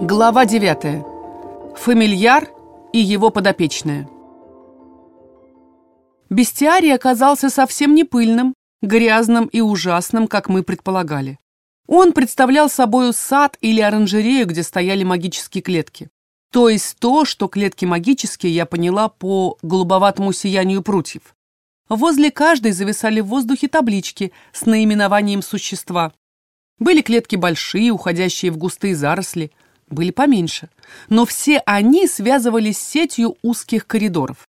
Глава 9. Фамильяр и его подопечная. Бестиарий оказался совсем не пыльным, грязным и ужасным, как мы предполагали. Он представлял собою сад или оранжерею, где стояли магические клетки. То есть то, что клетки магические, я поняла по голубоватому сиянию прутьев. Возле каждой зависали в воздухе таблички с наименованием существа. Были клетки большие, уходящие в густые заросли, были поменьше, но все они связывались с сетью узких коридоров.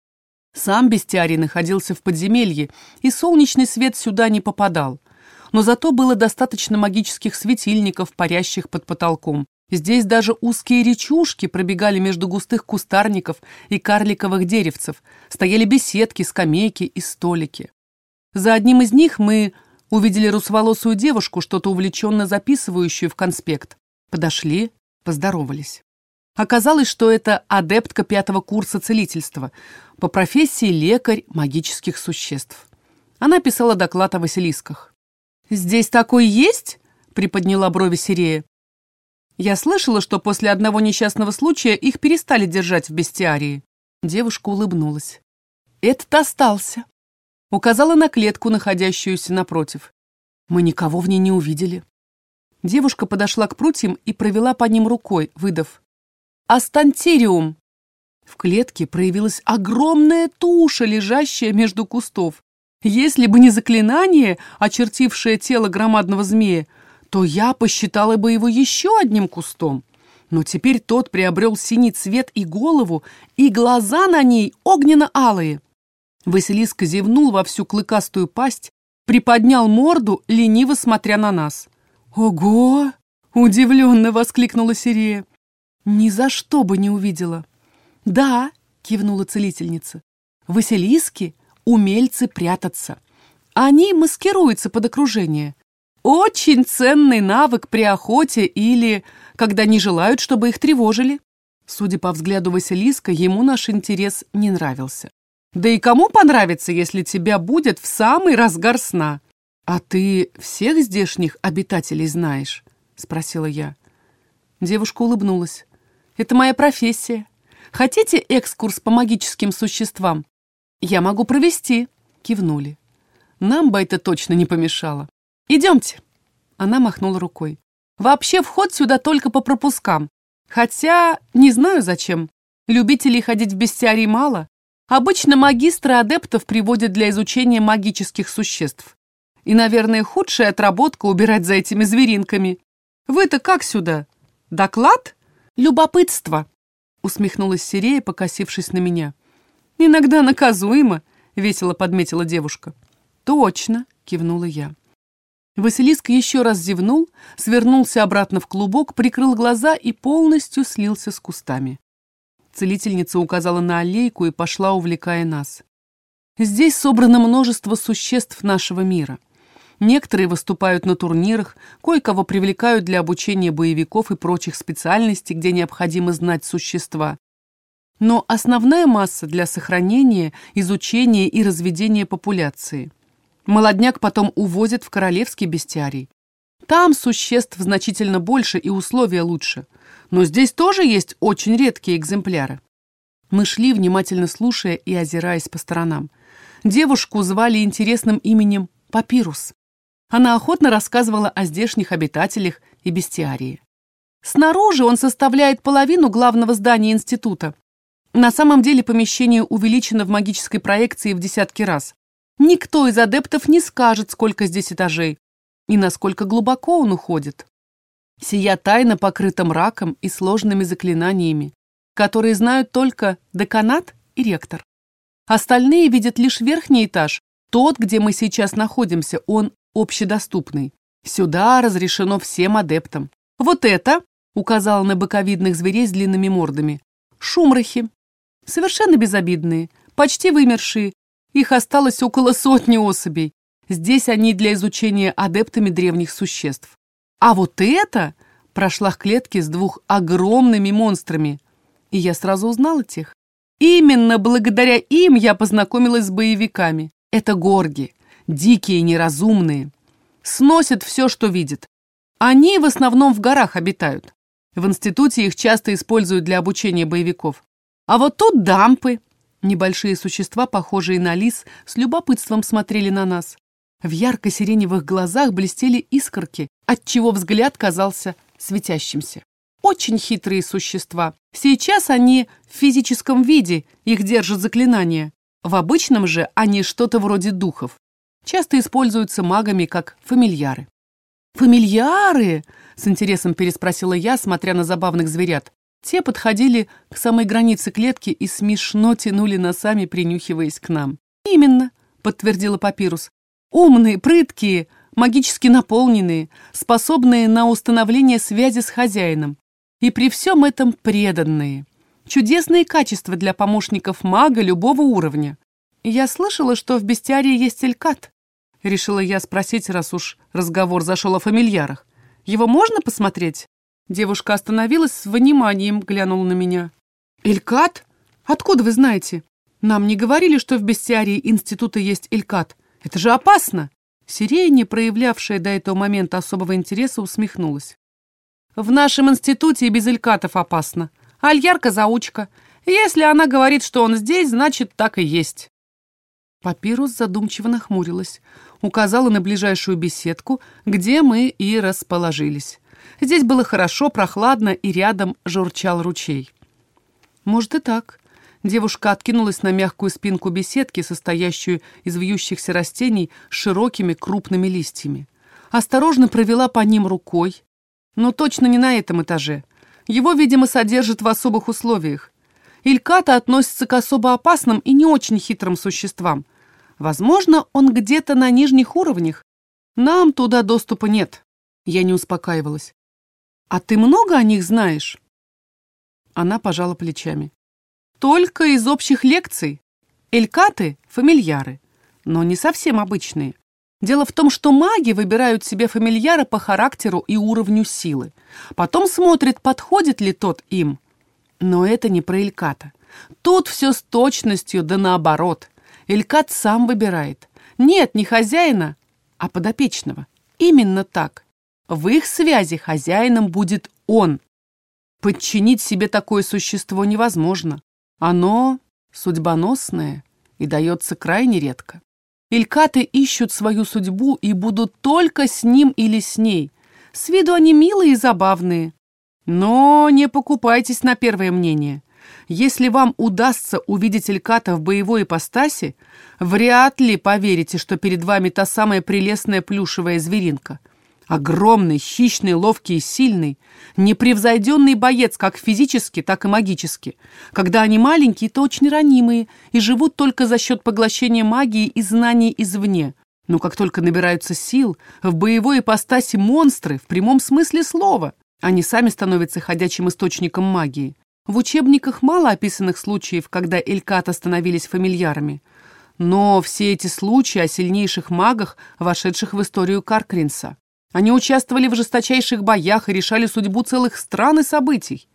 Сам бестиарий находился в подземелье, и солнечный свет сюда не попадал. Но зато было достаточно магических светильников, парящих под потолком. Здесь даже узкие речушки пробегали между густых кустарников и карликовых деревцев, стояли беседки, скамейки и столики. За одним из них мы увидели русоволосую девушку, что-то увлеченно записывающую в конспект. Подошли, Поздоровались. Оказалось, что это адептка пятого курса целительства, по профессии лекарь магических существ. Она писала доклад о Василисках. «Здесь такой есть?» — приподняла брови Сирея. Я слышала, что после одного несчастного случая их перестали держать в бестиарии. Девушка улыбнулась. «Этот остался». Указала на клетку, находящуюся напротив. Мы никого в ней не увидели. Девушка подошла к прутьям и провела по ним рукой, выдав. «Астантериум!» В клетке проявилась огромная туша, лежащая между кустов. Если бы не заклинание, очертившее тело громадного змея, то я посчитала бы его еще одним кустом. Но теперь тот приобрел синий цвет и голову, и глаза на ней огненно-алые. Василиска зевнул во всю клыкастую пасть, приподнял морду, лениво смотря на нас. «Ого!» — удивленно воскликнула Сирия. «Ни за что бы не увидела». «Да», — кивнула целительница, — «василиски — умельцы прятаться. Они маскируются под окружение. Очень ценный навык при охоте или когда не желают, чтобы их тревожили». Судя по взгляду Василиска, ему наш интерес не нравился. «Да и кому понравится, если тебя будет в самый разгар сна?» «А ты всех здешних обитателей знаешь?» — спросила я. Девушка улыбнулась. «Это моя профессия. Хотите экскурс по магическим существам?» «Я могу провести», — кивнули. «Нам бы это точно не помешало. Идемте». Она махнула рукой. «Вообще вход сюда только по пропускам. Хотя не знаю зачем. Любителей ходить в бестиарий мало. Обычно магистры адептов приводят для изучения магических существ. И, наверное, худшая отработка убирать за этими зверинками. Вы-то как сюда? Доклад? Любопытство, усмехнулась Сирея, покосившись на меня. Иногда наказуемо, весело подметила девушка. Точно, кивнула я. Василиск еще раз зевнул, свернулся обратно в клубок, прикрыл глаза и полностью слился с кустами. Целительница указала на аллейку и пошла, увлекая нас. Здесь собрано множество существ нашего мира — Некоторые выступают на турнирах, кое-кого привлекают для обучения боевиков и прочих специальностей, где необходимо знать существа. Но основная масса для сохранения, изучения и разведения популяции. Молодняк потом увозят в королевский бестиарий. Там существ значительно больше и условия лучше. Но здесь тоже есть очень редкие экземпляры. Мы шли, внимательно слушая и озираясь по сторонам. Девушку звали интересным именем Папирус. Она охотно рассказывала о здешних обитателях и бестиарии. Снаружи он составляет половину главного здания института. На самом деле помещение увеличено в магической проекции в десятки раз. Никто из адептов не скажет, сколько здесь этажей и насколько глубоко он уходит. Сия тайна покрыта мраком и сложными заклинаниями, которые знают только деканат и ректор. Остальные видят лишь верхний этаж, тот, где мы сейчас находимся, он общедоступный. Сюда разрешено всем адептам. Вот это, указала на боковидных зверей с длинными мордами, шумрахи. Совершенно безобидные, почти вымершие. Их осталось около сотни особей. Здесь они для изучения адептами древних существ. А вот это прошла в клетке с двух огромными монстрами. И я сразу узнала тех. Именно благодаря им я познакомилась с боевиками. Это горги дикие, неразумные. Сносят все, что видят. Они в основном в горах обитают. В институте их часто используют для обучения боевиков. А вот тут дампы. Небольшие существа, похожие на лис, с любопытством смотрели на нас. В ярко-сиреневых глазах блестели искорки, отчего взгляд казался светящимся. Очень хитрые существа. Сейчас они в физическом виде, их держат заклинания. В обычном же они что-то вроде духов. Часто используются магами как фамильяры. «Фамильяры?» — с интересом переспросила я, смотря на забавных зверят. Те подходили к самой границе клетки и смешно тянули носами, принюхиваясь к нам. «Именно», — подтвердила Папирус. «Умные, прыткие, магически наполненные, способные на установление связи с хозяином. И при всем этом преданные. Чудесные качества для помощников мага любого уровня. Я слышала, что в бестиарии есть элькат. Решила я спросить, раз уж разговор зашел о фамильярах. Его можно посмотреть? Девушка остановилась с вниманием, глянула на меня. «Элькат? Откуда вы знаете? Нам не говорили, что в бестиарии института есть элькат. Это же опасно!» Сирея, не проявлявшая до этого момента особого интереса, усмехнулась. «В нашем институте и без элькатов опасно. Альярка заучка. Если она говорит, что он здесь, значит, так и есть». Папирус задумчиво нахмурилась, указала на ближайшую беседку, где мы и расположились. Здесь было хорошо, прохладно, и рядом журчал ручей. Может и так. Девушка откинулась на мягкую спинку беседки, состоящую из вьющихся растений с широкими крупными листьями. Осторожно провела по ним рукой, но точно не на этом этаже. Его, видимо, содержат в особых условиях. Ильката относится к особо опасным и не очень хитрым существам. Возможно, он где-то на нижних уровнях. Нам туда доступа нет. Я не успокаивалась. А ты много о них знаешь? Она пожала плечами. Только из общих лекций. Элькаты — фамильяры, но не совсем обычные. Дело в том, что маги выбирают себе фамильяра по характеру и уровню силы. Потом смотрят, подходит ли тот им. Но это не про Эльката. Тут все с точностью, да наоборот. Элькат сам выбирает. Нет, не хозяина, а подопечного. Именно так. В их связи хозяином будет он. Подчинить себе такое существо невозможно. Оно судьбоносное и дается крайне редко. Илькаты ищут свою судьбу и будут только с ним или с ней. С виду они милые и забавные, но не покупайтесь на первое мнение. Если вам удастся увидеть Эльката в боевой ипостаси, вряд ли поверите, что перед вами та самая прелестная плюшевая зверинка. Огромный, хищный, ловкий и сильный, непревзойденный боец как физически, так и магически. Когда они маленькие, то очень ранимые и живут только за счет поглощения магии и знаний извне. Но как только набираются сил, в боевой ипостаси монстры в прямом смысле слова – они сами становятся ходячим источником магии. В учебниках мало описанных случаев, когда Эльката становились фамильярами. Но все эти случаи о сильнейших магах, вошедших в историю Каркринса. Они участвовали в жесточайших боях и решали судьбу целых стран и событий.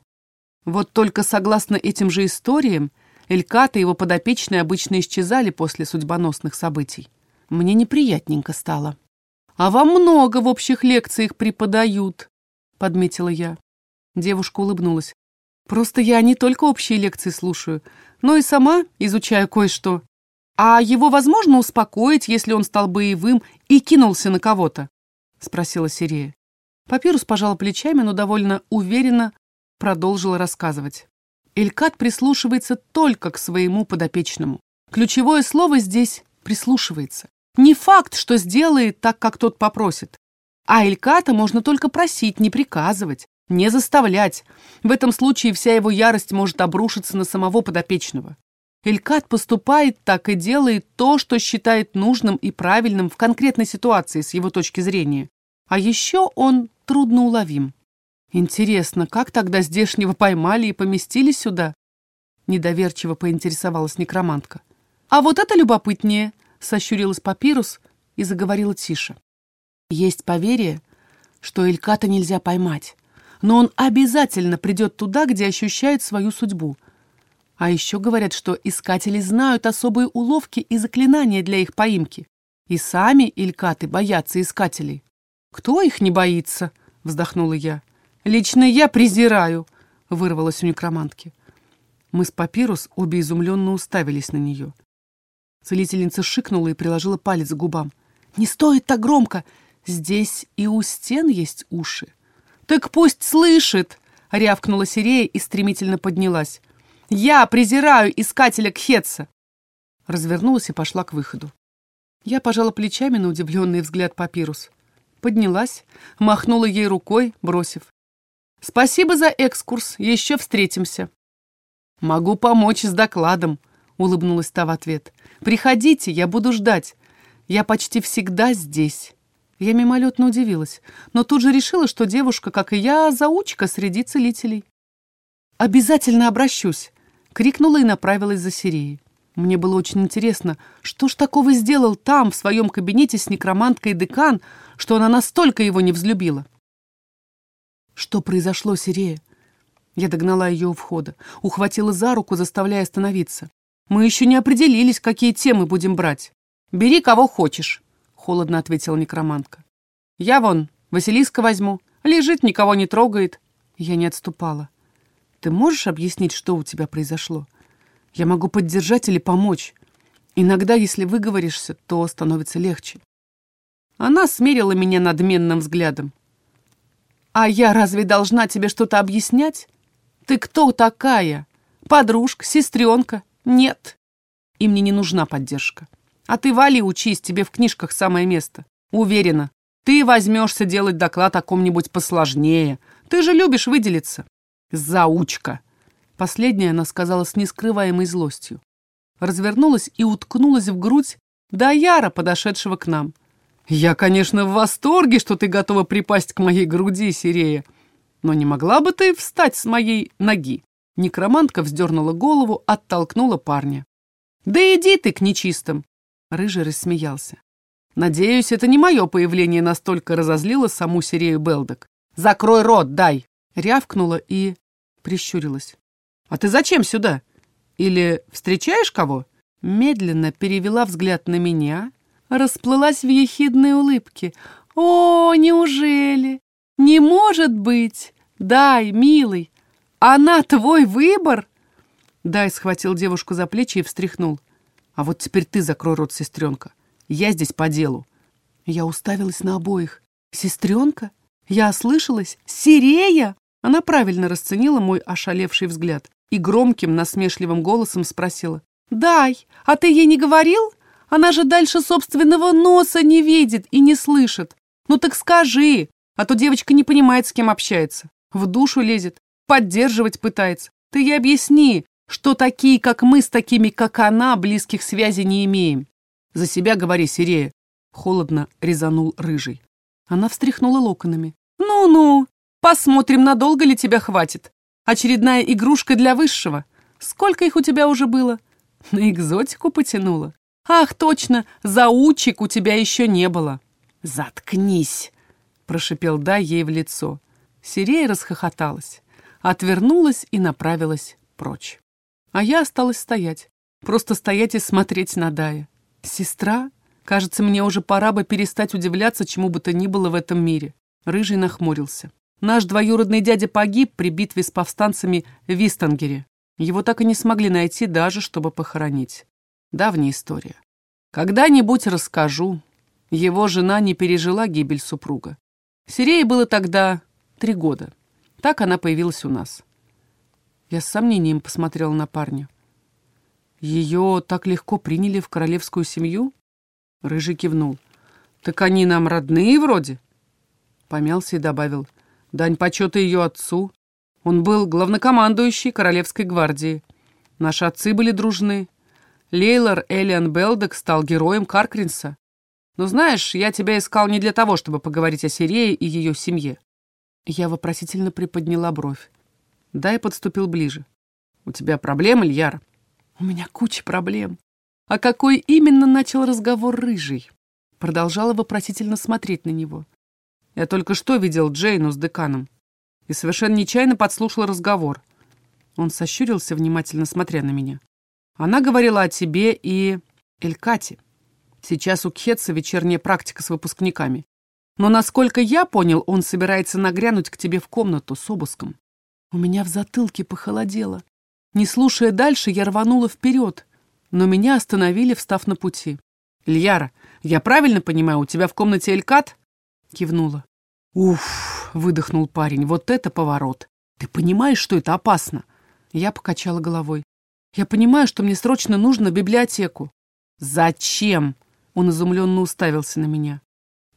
Вот только согласно этим же историям, Эльката и его подопечные обычно исчезали после судьбоносных событий. Мне неприятненько стало. А вам много в общих лекциях преподают, — подметила я. Девушка улыбнулась. «Просто я не только общие лекции слушаю, но и сама изучаю кое-что. А его возможно успокоить, если он стал боевым и кинулся на кого-то?» — спросила Сирия. Папирус пожала плечами, но довольно уверенно продолжила рассказывать. Элькат прислушивается только к своему подопечному. Ключевое слово здесь «прислушивается». Не факт, что сделает так, как тот попросит. А Эльката можно только просить, не приказывать, не заставлять. В этом случае вся его ярость может обрушиться на самого подопечного. Элькат поступает так и делает то, что считает нужным и правильным в конкретной ситуации с его точки зрения. А еще он трудноуловим. Интересно, как тогда здешнего поймали и поместили сюда? Недоверчиво поинтересовалась некромантка. А вот это любопытнее, сощурилась папирус и заговорила тише. Есть поверье, что Ильката нельзя поймать, но он обязательно придет туда, где ощущает свою судьбу. А еще говорят, что искатели знают особые уловки и заклинания для их поимки. И сами Илькаты боятся искателей. «Кто их не боится?» — вздохнула я. Лично я презираю, вырвалось у некромантки. Мы с Папирус обе изумленно уставились на нее. Целительница шикнула и приложила палец к губам. «Не стоит так громко! Здесь и у стен есть уши». «Так пусть слышит!» — рявкнула Сирея и стремительно поднялась. «Я презираю искателя Кхетса!» Развернулась и пошла к выходу. Я пожала плечами на удивленный взгляд Папирус. Поднялась, махнула ей рукой, бросив. «Спасибо за экскурс, еще встретимся». «Могу помочь с докладом», — улыбнулась та в ответ. «Приходите, я буду ждать. Я почти всегда здесь». Я мимолетно удивилась, но тут же решила, что девушка, как и я, заучка среди целителей. «Обязательно обращусь!» — крикнула и направилась за Сирией. Мне было очень интересно, что ж такого сделал там, в своем кабинете с некроманткой декан, что она настолько его не взлюбила. «Что произошло, Сирея?» Я догнала ее у входа, ухватила за руку, заставляя остановиться. «Мы еще не определились, какие темы будем брать. Бери кого хочешь», — холодно ответила некромантка. «Я вон, Василиска возьму. Лежит, никого не трогает». Я не отступала. «Ты можешь объяснить, что у тебя произошло? Я могу поддержать или помочь. Иногда, если выговоришься, то становится легче». Она смерила меня надменным взглядом. «А я разве должна тебе что-то объяснять? Ты кто такая? Подружка, сестренка? Нет. И мне не нужна поддержка. А ты вали учись, тебе в книжках самое место. Уверена, ты возьмешься делать доклад о ком-нибудь посложнее. Ты же любишь выделиться. Заучка. Последнее она сказала с нескрываемой злостью. Развернулась и уткнулась в грудь Даяра, подошедшего к нам. «Я, конечно, в восторге, что ты готова припасть к моей груди, Сирея, но не могла бы ты встать с моей ноги?» Некромантка вздернула голову, оттолкнула парня. «Да иди ты к нечистым!» Рыжий рассмеялся. «Надеюсь, это не мое появление настолько разозлило саму Сирею Белдок. Закрой рот, дай!» Рявкнула и прищурилась. «А ты зачем сюда? Или встречаешь кого?» Медленно перевела взгляд на меня, расплылась в ехидной улыбке. «О, неужели? Не может быть! Дай, милый, она твой выбор?» Дай схватил девушку за плечи и встряхнул. «А вот теперь ты закрой рот, сестренка. Я здесь по делу». Я уставилась на обоих. «Сестренка? Я ослышалась? Сирея?» Она правильно расценила мой ошалевший взгляд и громким, насмешливым голосом спросила. «Дай, а ты ей не говорил? Она же дальше собственного носа не видит и не слышит. Ну так скажи, а то девочка не понимает, с кем общается. В душу лезет, поддерживать пытается. Ты ей объясни, что такие, как мы, с такими, как она, близких связей не имеем. За себя говори, Сирея. Холодно резанул рыжий. Она встряхнула локонами. Ну-ну, посмотрим, надолго ли тебя хватит. Очередная игрушка для высшего. Сколько их у тебя уже было? На экзотику потянула. Ах, точно, заучек у тебя еще не было. Заткнись, прошипел Дай ей в лицо. Сирея расхохоталась, отвернулась и направилась прочь. А я осталась стоять, просто стоять и смотреть на Дая. Сестра? Кажется, мне уже пора бы перестать удивляться чему бы то ни было в этом мире. Рыжий нахмурился. Наш двоюродный дядя погиб при битве с повстанцами в Вистангере. Его так и не смогли найти даже, чтобы похоронить. Давняя история. Когда-нибудь расскажу. Его жена не пережила гибель супруга. Сирее было тогда Три года. Так она появилась у нас. Я с сомнением посмотрела на парня. Ее так легко приняли в королевскую семью? Рыжий кивнул. Так они нам родные вроде? Помялся и добавил. Дань почета ее отцу. Он был главнокомандующий Королевской гвардии. Наши отцы были дружны. Лейлор Элиан Белдек стал героем Каркринса. Но знаешь, я тебя искал не для того, чтобы поговорить о Сирее и ее семье. Я вопросительно приподняла бровь. Дай подступил ближе. «У тебя проблемы, Ильяр?» «У меня куча проблем». «А какой именно начал разговор рыжий?» Продолжала вопросительно смотреть на него. «Я только что видел Джейну с деканом и совершенно нечаянно подслушал разговор». Он сощурился, внимательно смотря на меня. «Она говорила о тебе и Элькате. Сейчас у Кхетса вечерняя практика с выпускниками. Но, насколько я понял, он собирается нагрянуть к тебе в комнату с обыском. У меня в затылке похолодело. Не слушая дальше, я рванула вперед, но меня остановили, встав на пути. «Ильяра, я правильно понимаю, у тебя в комнате Элькат?» Кивнула. «Уф!» — выдохнул парень. «Вот это поворот! Ты понимаешь, что это опасно?» Я покачала головой. «Я понимаю, что мне срочно нужно библиотеку». «Зачем?» — он изумленно уставился на меня.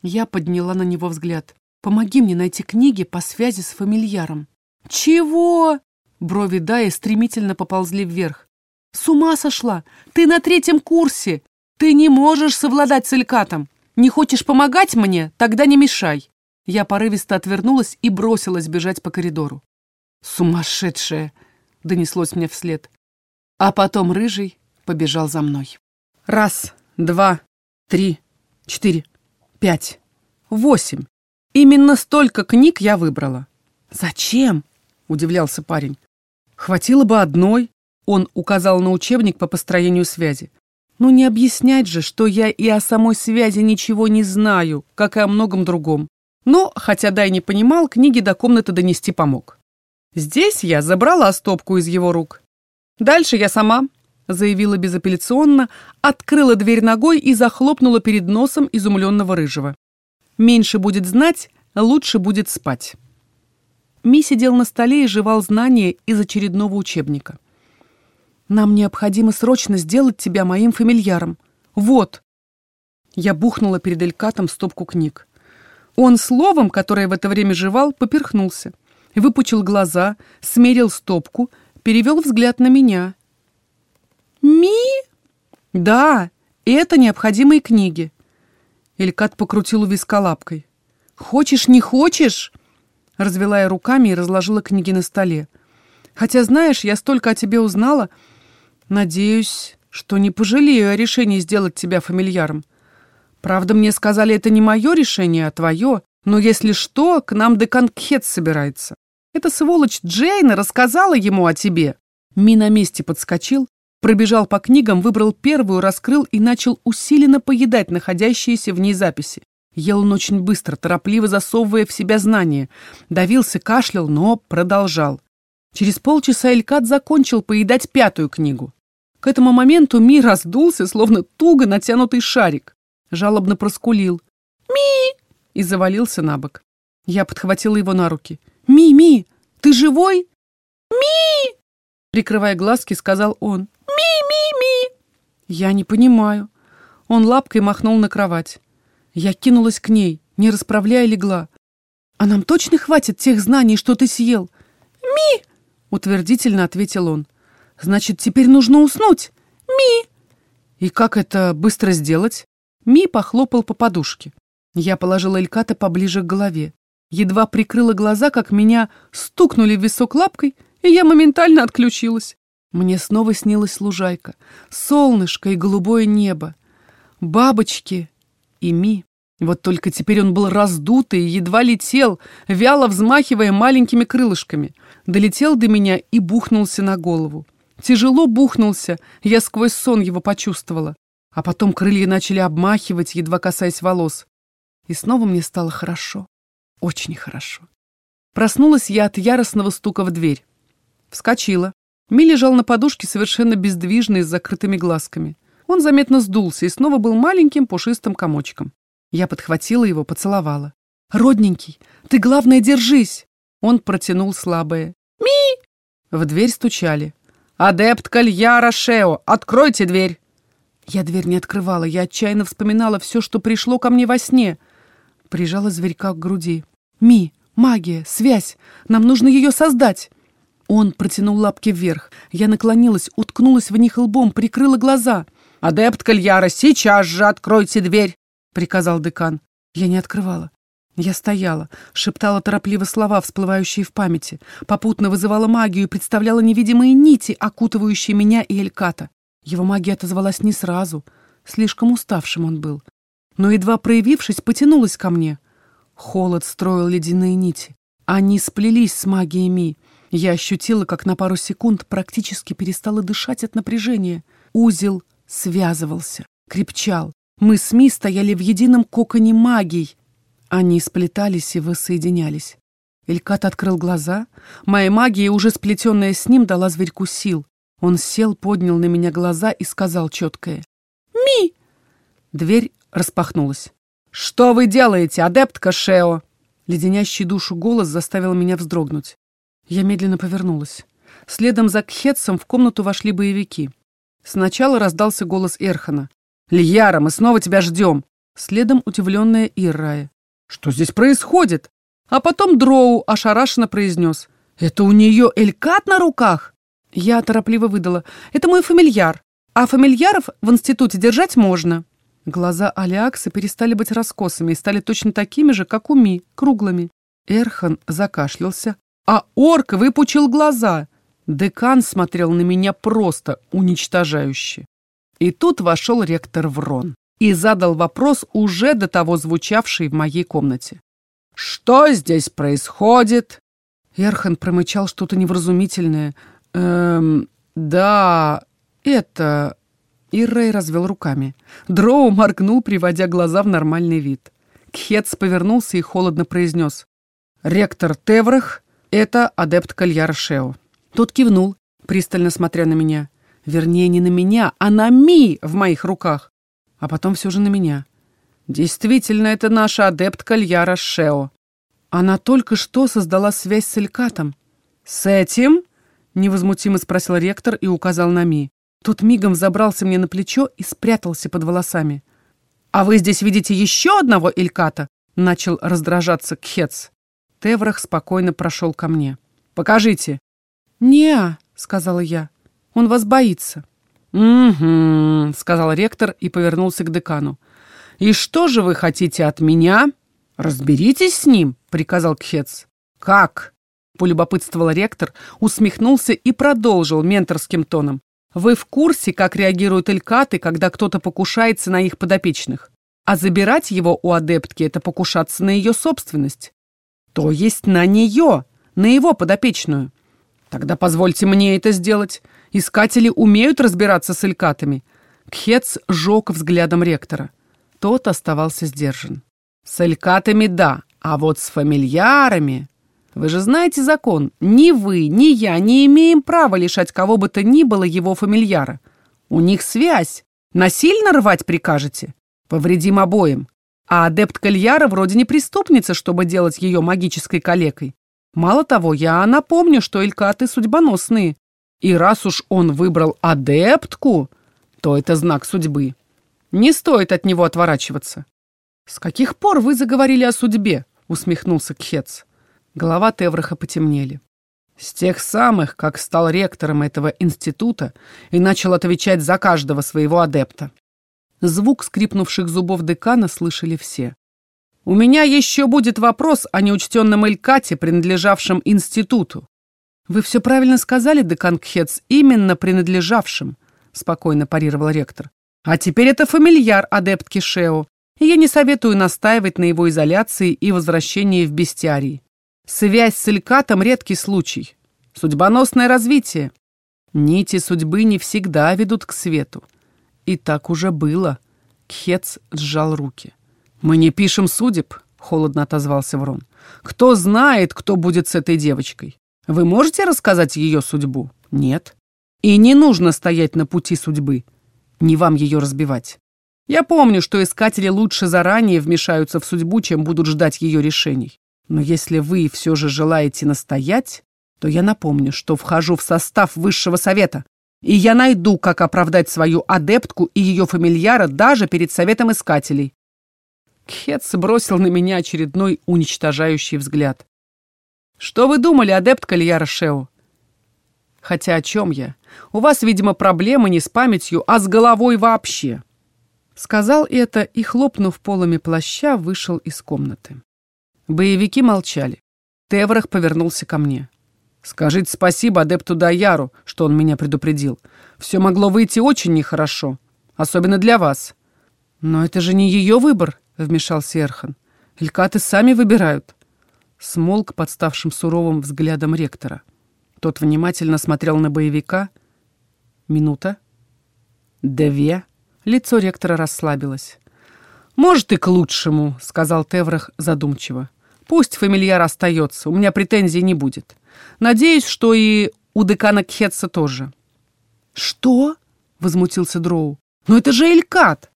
Я подняла на него взгляд. «Помоги мне найти книги по связи с фамильяром». «Чего?» Брови Даи стремительно поползли вверх. «С ума сошла! Ты на третьем курсе! Ты не можешь совладать с Элькатом! Не хочешь помогать мне? Тогда не мешай!» Я порывисто отвернулась и бросилась бежать по коридору. «Сумасшедшая!» — донеслось мне вслед. А потом рыжий побежал за мной. Раз, два, три, четыре, пять, восемь. Именно столько книг я выбрала. «Зачем?» — удивлялся парень. «Хватило бы одной», — он указал на учебник по построению связи. «Ну не объяснять же, что я и о самой связи ничего не знаю, как и о многом другом. Но, хотя Дай не понимал, книги до комнаты донести помог. Здесь я забрала стопку из его рук. Дальше я сама, заявила безапелляционно, открыла дверь ногой и захлопнула перед носом изумленного рыжего. Меньше будет знать, лучше будет спать. Ми сидел на столе и жевал знания из очередного учебника. «Нам необходимо срочно сделать тебя моим фамильяром. Вот!» Я бухнула перед Элькатом стопку книг. Он словом, которое в это время жевал, поперхнулся выпучил глаза, смерил стопку, перевел взгляд на меня. «Ми?» «Да, это необходимые книги». Элькат покрутил у виска лапкой. «Хочешь, не хочешь?» Развела я руками и разложила книги на столе. «Хотя, знаешь, я столько о тебе узнала. Надеюсь, что не пожалею о решении сделать тебя фамильяром. Правда, мне сказали, это не мое решение, а твое. Но если что, к нам декан Кхет собирается. Эта сволочь Джейна рассказала ему о тебе. Ми на месте подскочил, пробежал по книгам, выбрал первую, раскрыл и начал усиленно поедать находящиеся в ней записи. Ел он очень быстро, торопливо засовывая в себя знания. Давился, кашлял, но продолжал. Через полчаса Элькат закончил поедать пятую книгу. К этому моменту Ми раздулся, словно туго натянутый шарик. Жалобно проскулил. «Ми!» и завалился на бок. Я подхватила его на руки. «Ми, Ми, ты живой?» «Ми!» Прикрывая глазки, сказал он. «Ми, Ми, Ми!» Я не понимаю. Он лапкой махнул на кровать. Я кинулась к ней, не расправляя легла. «А нам точно хватит тех знаний, что ты съел?» «Ми!» — утвердительно ответил он. «Значит, теперь нужно уснуть?» «Ми!» «И как это быстро сделать?» Ми похлопал по подушке. Я положила Эльката поближе к голове. Едва прикрыла глаза, как меня стукнули в висок лапкой, и я моментально отключилась. Мне снова снилась лужайка, солнышко и голубое небо, бабочки и Ми. Вот только теперь он был раздутый едва летел, вяло взмахивая маленькими крылышками. Долетел до меня и бухнулся на голову. Тяжело бухнулся, я сквозь сон его почувствовала. А потом крылья начали обмахивать, едва касаясь волос. И снова мне стало хорошо. Очень хорошо. Проснулась я от яростного стука в дверь. Вскочила. Ми лежал на подушке совершенно бездвижный, с закрытыми глазками. Он заметно сдулся и снова был маленьким пушистым комочком. Я подхватила его, поцеловала. «Родненький, ты, главное, держись!» Он протянул слабое. «Ми!» В дверь стучали. «Адепт Кальяра Шео, откройте дверь!» Я дверь не открывала, я отчаянно вспоминала все, что пришло ко мне во сне. Прижала зверька к груди. «Ми, магия, связь! Нам нужно ее создать!» Он протянул лапки вверх. Я наклонилась, уткнулась в них лбом, прикрыла глаза. «Адепт Кальяра, сейчас же откройте дверь!» — приказал декан. Я не открывала. Я стояла, шептала торопливо слова, всплывающие в памяти, попутно вызывала магию и представляла невидимые нити, окутывающие меня и Эльката. Его магия отозвалась не сразу. Слишком уставшим он был. Но, едва проявившись, потянулась ко мне — Холод строил ледяные нити. Они сплелись с магией Ми. Я ощутила, как на пару секунд практически перестала дышать от напряжения. Узел связывался, крепчал. Мы с Ми стояли в едином коконе магий. Они сплетались и воссоединялись. Элькат открыл глаза. Моя магия, уже сплетенная с ним, дала зверьку сил. Он сел, поднял на меня глаза и сказал четкое. «Ми!» Дверь распахнулась. «Что вы делаете, адептка Шео?» Леденящий душу голос заставил меня вздрогнуть. Я медленно повернулась. Следом за Кхетсом в комнату вошли боевики. Сначала раздался голос Эрхана. «Льяра, мы снова тебя ждем!» Следом удивленная Иррая. «Что здесь происходит?» А потом Дроу ошарашенно произнес. «Это у нее Элькат на руках?» Я торопливо выдала. «Это мой фамильяр. А фамильяров в институте держать можно». Глаза Алиакса перестали быть раскосыми и стали точно такими же, как у Ми, круглыми. Эрхан закашлялся, а орк выпучил глаза. Декан смотрел на меня просто уничтожающе. И тут вошел ректор Врон и задал вопрос, уже до того звучавший в моей комнате. «Что здесь происходит?» Эрхан промычал что-то невразумительное. «Эм, да, это...» И Рэй развел руками. Дроу моргнул, приводя глаза в нормальный вид. Кхетс повернулся и холодно произнес. «Ректор Теврах — это адепт Кальяра Шео». Тот кивнул, пристально смотря на меня. Вернее, не на меня, а на Ми в моих руках. А потом все же на меня. Действительно, это наша адепт Кальяра Шео. Она только что создала связь с Элькатом. «С этим?» — невозмутимо спросил ректор и указал на Ми. Тот мигом забрался мне на плечо и спрятался под волосами. «А вы здесь видите еще одного Ильката?» — начал раздражаться Кхец. Теврах спокойно прошел ко мне. «Покажите». «Не-а», сказала я. «Он вас боится». «Угу», — сказал ректор и повернулся к декану. «И что же вы хотите от меня?» «Разберитесь с ним», — приказал Кхец. «Как?» — полюбопытствовал ректор, усмехнулся и продолжил менторским тоном. Вы в курсе, как реагируют элькаты, когда кто-то покушается на их подопечных? А забирать его у адептки – это покушаться на ее собственность. То есть на нее, на его подопечную. Тогда позвольте мне это сделать. Искатели умеют разбираться с элькатами. Кхец жег взглядом ректора. Тот оставался сдержан. С элькатами – да, а вот с фамильярами... Вы же знаете закон. Ни вы, ни я не имеем права лишать кого бы то ни было его фамильяра. У них связь. Насильно рвать прикажете? Повредим обоим. А адепт Кальяра вроде не преступница, чтобы делать ее магической калекой. Мало того, я напомню, что элькаты судьбоносные. И раз уж он выбрал адептку, то это знак судьбы. Не стоит от него отворачиваться. «С каких пор вы заговорили о судьбе?» — усмехнулся Кхец. Голова Тевраха потемнели. С тех самых, как стал ректором этого института и начал отвечать за каждого своего адепта. Звук скрипнувших зубов декана слышали все. «У меня еще будет вопрос о неучтенном Элькате, принадлежавшем институту». «Вы все правильно сказали, декан Кхец, именно принадлежавшим», спокойно парировал ректор. «А теперь это фамильяр адептки Шео, и я не советую настаивать на его изоляции и возвращении в бестиарий. Связь с Илькатом — редкий случай. Судьбоносное развитие. Нити судьбы не всегда ведут к свету. И так уже было. Кхец сжал руки. «Мы не пишем судеб», — холодно отозвался Врон. «Кто знает, кто будет с этой девочкой? Вы можете рассказать ее судьбу? Нет. И не нужно стоять на пути судьбы. Не вам ее разбивать. Я помню, что искатели лучше заранее вмешаются в судьбу, чем будут ждать ее решений. Но если вы все же желаете настоять, то я напомню, что вхожу в состав высшего совета, и я найду, как оправдать свою адептку и ее фамильяра даже перед советом искателей. Кхец бросил на меня очередной уничтожающий взгляд. «Что вы думали, адепт Кальяра Шео?» «Хотя о чем я? У вас, видимо, проблемы не с памятью, а с головой вообще». Сказал это и, хлопнув полами плаща, вышел из комнаты. Боевики молчали. Теврах повернулся ко мне. «Скажите спасибо адепту Даяру, что он меня предупредил. Все могло выйти очень нехорошо, особенно для вас». «Но это же не ее выбор», — вмешался Эрхан. «Илькаты сами выбирают». Смолк под ставшим суровым взглядом ректора. Тот внимательно смотрел на боевика. Минута. Две. Лицо ректора расслабилось. «Может, и к лучшему», — сказал Теврах задумчиво. «Пусть фамильяр остается, у меня претензий не будет. Надеюсь, что и у декана Кхетса тоже». «Что?» — возмутился Дроу. «Но это же Элькат!»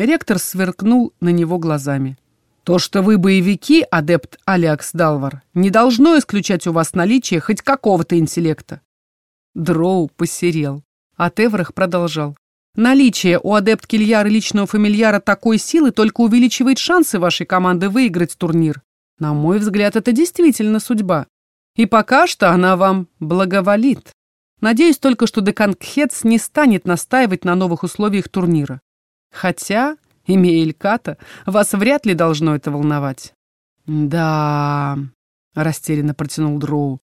Ректор сверкнул на него глазами. «То, что вы боевики, адепт Алиакс Далвар, не должно исключать у вас наличие хоть какого-то интеллекта». Дроу посерел, а Теврах продолжал. «Наличие у адепт Кильяра личного фамильяра такой силы только увеличивает шансы вашей команды выиграть турнир. На мой взгляд, это действительно судьба. И пока что она вам благоволит. Надеюсь только, что декан Кхец не станет настаивать на новых условиях турнира. Хотя, имея Эльката, вас вряд ли должно это волновать. «Да...» — растерянно протянул Дроу.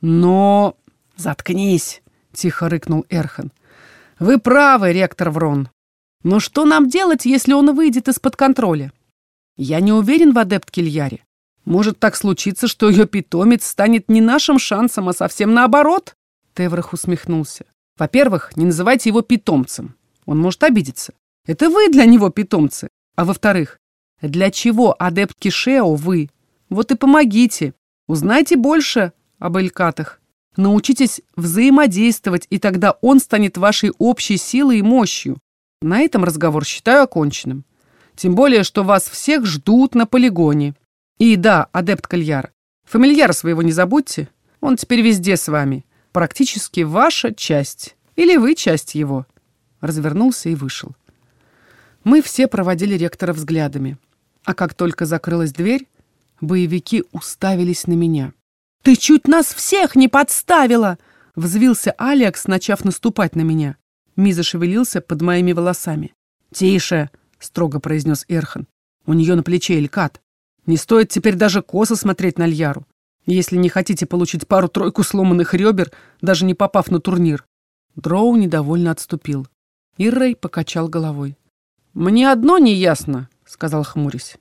«Но...» «Заткнись!» — тихо рыкнул Эрхан. «Вы правы, ректор Врон. Но что нам делать, если он выйдет из-под контроля? Я не уверен в адепт Кильяре. Может так случиться, что ее питомец станет не нашим шансом, а совсем наоборот?» Теврах усмехнулся. «Во-первых, не называйте его питомцем. Он может обидеться. Это вы для него питомцы. А во-вторых, для чего, адепт Кишео, вы? Вот и помогите. Узнайте больше об Элькатах. Научитесь взаимодействовать, и тогда он станет вашей общей силой и мощью. На этом разговор считаю оконченным. Тем более, что вас всех ждут на полигоне. И да, адепт Кальяр, фамильяра своего не забудьте. Он теперь везде с вами. Практически ваша часть. Или вы часть его. Развернулся и вышел. Мы все проводили ректора взглядами. А как только закрылась дверь, боевики уставились на меня. «Ты чуть нас всех не подставила!» — взвился Алекс, начав наступать на меня. Ми зашевелился под моими волосами. «Тише!» — строго произнес Эрхан. «У нее на плече Элькат. Не стоит теперь даже косо смотреть на Льяру, если не хотите получить пару-тройку сломанных ребер, даже не попав на турнир». Дроу недовольно отступил. Иррей покачал головой. «Мне одно не ясно», — сказал хмурясь.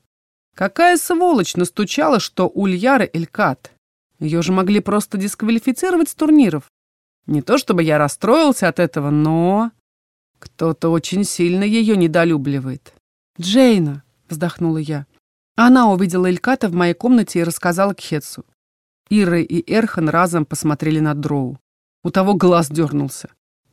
«Какая сволочь настучала, что Ульяра Элькат? Ее же могли просто дисквалифицировать с турниров. Не то чтобы я расстроился от этого, но... Кто-то очень сильно ее недолюбливает». «Джейна», — вздохнула я. Она увидела Эльката в моей комнате и рассказала Кхетсу. Ира и Эрхан разом посмотрели на Дроу. У того глаз дернулся.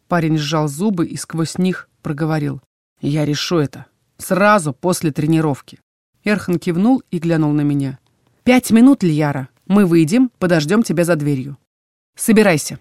Парень сжал зубы и сквозь них проговорил. Я решу это. Сразу после тренировки. Эрхан кивнул и глянул на меня. «Пять минут, Льяра. Мы выйдем, подождем тебя за дверью. Собирайся».